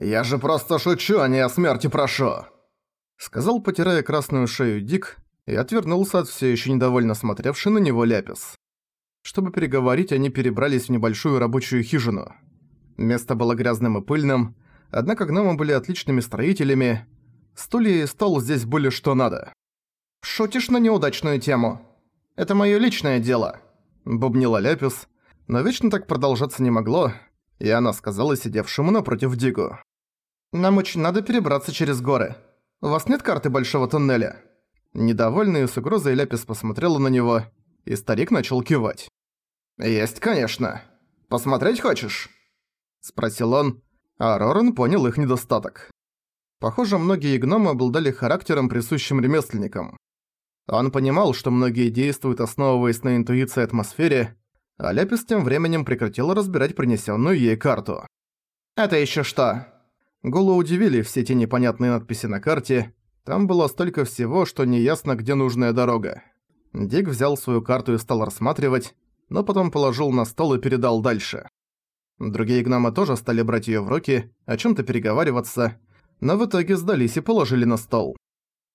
«Я же просто шучу, а не о смерти прошу!» Сказал, потирая красную шею Дик, и отвернулся от все еще недовольно смотревший на него Ляпис. Чтобы переговорить, они перебрались в небольшую рабочую хижину. Место было грязным и пыльным, однако гномы были отличными строителями. Стулья и стол здесь были что надо. «Шутишь на неудачную тему? Это моё личное дело», — бубнила Ляпис, но вечно так продолжаться не могло, и она сказала сидевшему напротив Дигу. «Нам очень надо перебраться через горы. У вас нет карты большого туннеля?» Недовольный с угрозой Ляпис посмотрела на него, и старик начал кивать. «Есть, конечно. Посмотреть хочешь?» Спросил он, а Роран понял их недостаток. Похоже, многие гномы обладали характером, присущим ремесленникам. Он понимал, что многие действуют, основываясь на интуиции атмосфере, а Ляпис тем временем прекратила разбирать принесенную ей карту. «Это еще что?» Гулу удивили все те непонятные надписи на карте. Там было столько всего, что неясно, где нужная дорога. Дик взял свою карту и стал рассматривать, но потом положил на стол и передал дальше. Другие гномы тоже стали брать её в руки, о чём-то переговариваться, но в итоге сдались и положили на стол.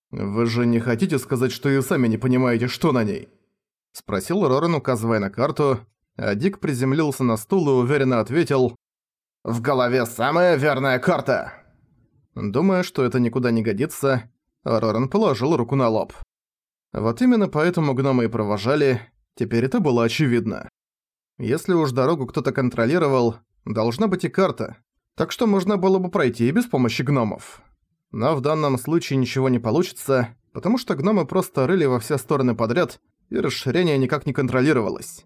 «Вы же не хотите сказать, что и сами не понимаете, что на ней?» Спросил Рорен, указывая на карту, а Дик приземлился на стул и уверенно ответил «В голове самая верная карта!» Думая, что это никуда не годится, Рорен положил руку на лоб. Вот именно поэтому гномы и провожали, теперь это было очевидно. Если уж дорогу кто-то контролировал, должна быть и карта, так что можно было бы пройти и без помощи гномов. Но в данном случае ничего не получится, потому что гномы просто рыли во все стороны подряд, и расширение никак не контролировалось.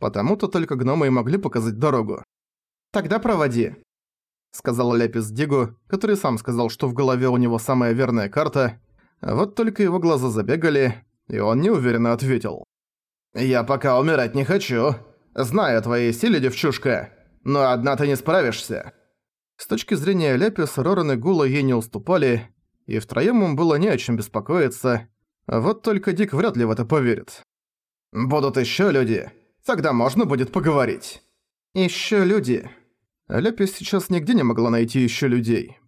Потому-то только гномы и могли показать дорогу. «Тогда проводи», — сказал Ляпис Дигу, который сам сказал, что в голове у него самая верная карта, вот только его глаза забегали, и он неуверенно ответил. «Я пока умирать не хочу. Знаю о твоей силе, девчушка, но одна ты не справишься». С точки зрения Ляпис, Роран и Гула ей не уступали, и втроём им было не о чем беспокоиться, вот только Дик вряд ли в это поверит. «Будут ещё люди, тогда можно будет поговорить». «Ещё люди». Ляпис сейчас нигде не могла найти ещё людей.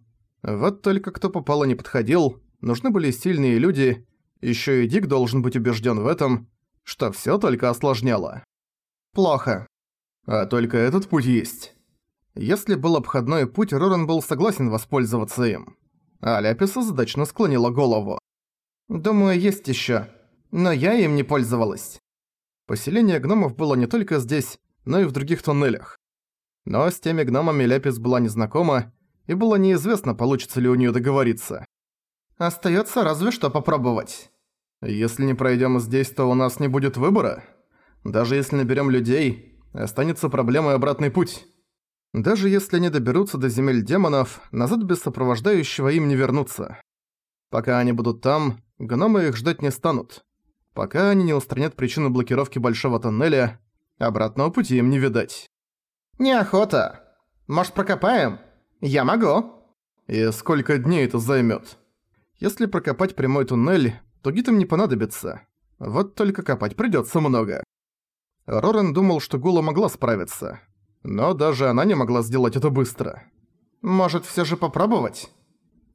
Вот только кто попало не подходил, нужны были сильные люди, ещё и Дик должен быть убеждён в этом, что всё только осложняло. Плохо. А только этот путь есть. Если был обходной путь, Роран был согласен воспользоваться им. А Ляписа задачно склонила голову. «Думаю, есть ещё. Но я им не пользовалась». Поселение гномов было не только здесь, но и в других туннелях. Но с теми гномами Ляпис была незнакома, и было неизвестно, получится ли у неё договориться. «Остаётся разве что попробовать». «Если не пройдём здесь, то у нас не будет выбора?» Даже если наберем людей, останется проблемой обратный путь. Даже если они доберутся до земель демонов, назад без сопровождающего им не вернуться. Пока они будут там, гномы их ждать не станут. Пока они не устранят причину блокировки большого тоннеля, обратного пути им не видать. «Неохота. Может, прокопаем? Я могу». «И сколько дней это займет? Если прокопать прямой туннель, то гитам не понадобится. Вот только копать придется много. Рорен думал, что Гула могла справиться. Но даже она не могла сделать это быстро. Может, все же попробовать?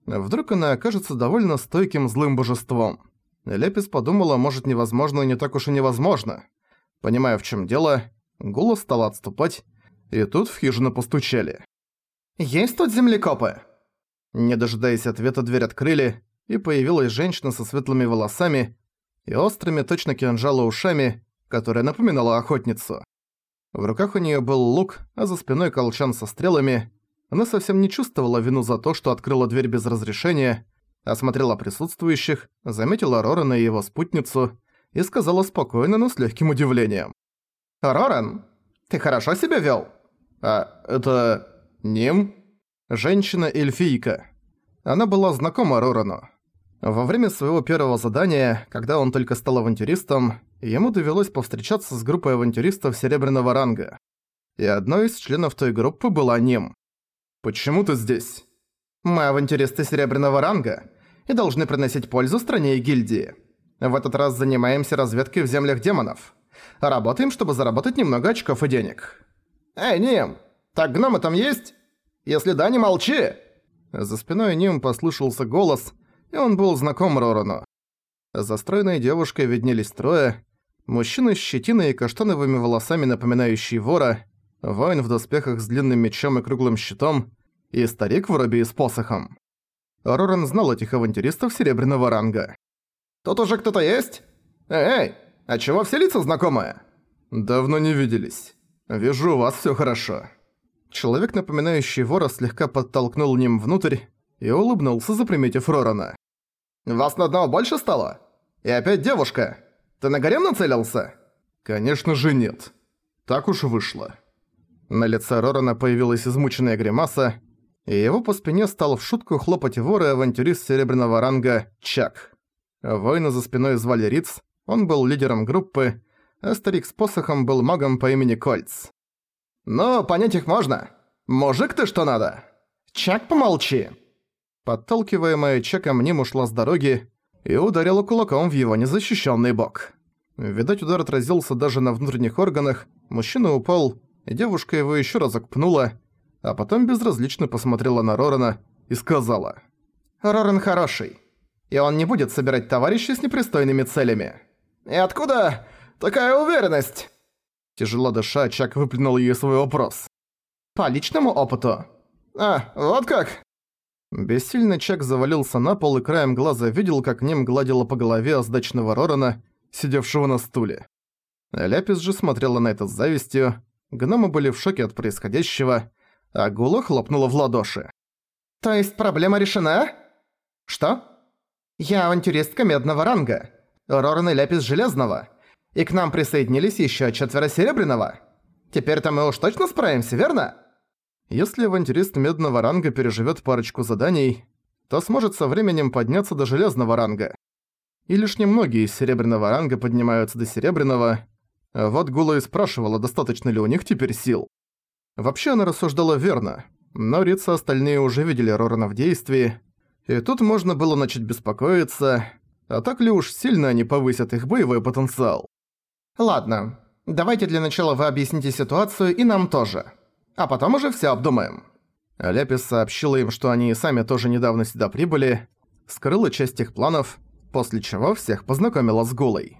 Вдруг она окажется довольно стойким злым божеством. Лепис подумала, может, невозможно и не так уж и невозможно. Понимая, в чем дело, Гула стала отступать, и тут в хижину постучали. «Есть тут землекопы?» Не дожидаясь ответа, дверь открыли, и появилась женщина со светлыми волосами и острыми точно кинжала ушами, которая напоминала охотницу. В руках у неё был лук, а за спиной колчан со стрелами. Она совсем не чувствовала вину за то, что открыла дверь без разрешения, осмотрела присутствующих, заметила Рорана и его спутницу и сказала спокойно, но с легким удивлением. «Роран, ты хорошо себя вел? «А это... Ним?» Женщина-эльфийка. Она была знакома Рорану. Во время своего первого задания, когда он только стал авантюристом, ему довелось повстречаться с группой авантюристов серебряного ранга. И одной из членов той группы была Ним. «Почему ты здесь?» «Мы авантюристы серебряного ранга и должны приносить пользу стране и гильдии. В этот раз занимаемся разведкой в землях демонов. Работаем, чтобы заработать немного очков и денег». «Эй, Ним, так гномы там есть? Если да, не молчи! За спиной Ним послышался голос, и он был знаком Рорану. За стройной девушкой виднелись трое. Мужчина с щетиной и каштановыми волосами, напоминающий вора, воин в доспехах с длинным мечом и круглым щитом, и старик в робе и с посохом. Роран знал этих авантюристов серебряного ранга. «Тут уже кто-то есть? Эй, эй, а чего все лица знакомые?» «Давно не виделись. Вижу, у вас всё хорошо». Человек, напоминающий вора, слегка подтолкнул ним внутрь и улыбнулся, заприметив Рорана. «Вас на одного больше стало? И опять девушка. Ты на гарем нацелился?» «Конечно же нет. Так уж вышло». На лице Рорана появилась измученная гримаса, и его по спине стал в шутку хлопать вор и авантюрист серебряного ранга Чак. Воина за спиной звали Риц, он был лидером группы, а с посохом был магом по имени Кольц. «Ну, понять их можно. Мужик ты что надо? Чак, помолчи!» Подталкиваемая Чаком Ним ушла с дороги и ударила кулаком в его незащищенный бок. Видать, удар отразился даже на внутренних органах, мужчина упал, и девушка его еще разок пнула, а потом безразлично посмотрела на Рорана и сказала. «Роран хороший, и он не будет собирать товарищей с непристойными целями». «И откуда такая уверенность?» Тяжело дыша, Чак выплюнул ей свой вопрос. «По личному опыту». «А, вот как?» Бессильный Чак завалился на пол и краем глаза видел, как ним гладила по голове оздачного Рорана, сидевшего на стуле. Ляпис же смотрела на это с завистью, гномы были в шоке от происходящего, а Гула хлопнула в ладоши. «То есть проблема решена?» «Что?» «Я авантюристка медного ранга, Роран и Ляпис железного, и к нам присоединились еще четверо серебряного. Теперь-то мы уж точно справимся, верно?» Если авантюрист медного ранга переживет парочку заданий, то сможет со временем подняться до железного ранга. И лишь немногие из серебряного ранга поднимаются до серебряного. вот Гула и спрашивала, достаточно ли у них теперь сил. Вообще она рассуждала верно, но Рица остальные уже видели Рорана в действии, и тут можно было начать беспокоиться, а так ли уж сильно они повысят их боевой потенциал. «Ладно, давайте для начала вы объясните ситуацию и нам тоже, а потом уже всё обдумаем». Ляпис сообщила им, что они и сами тоже недавно сюда прибыли, скрыла часть их планов, после чего всех познакомила с Гулой.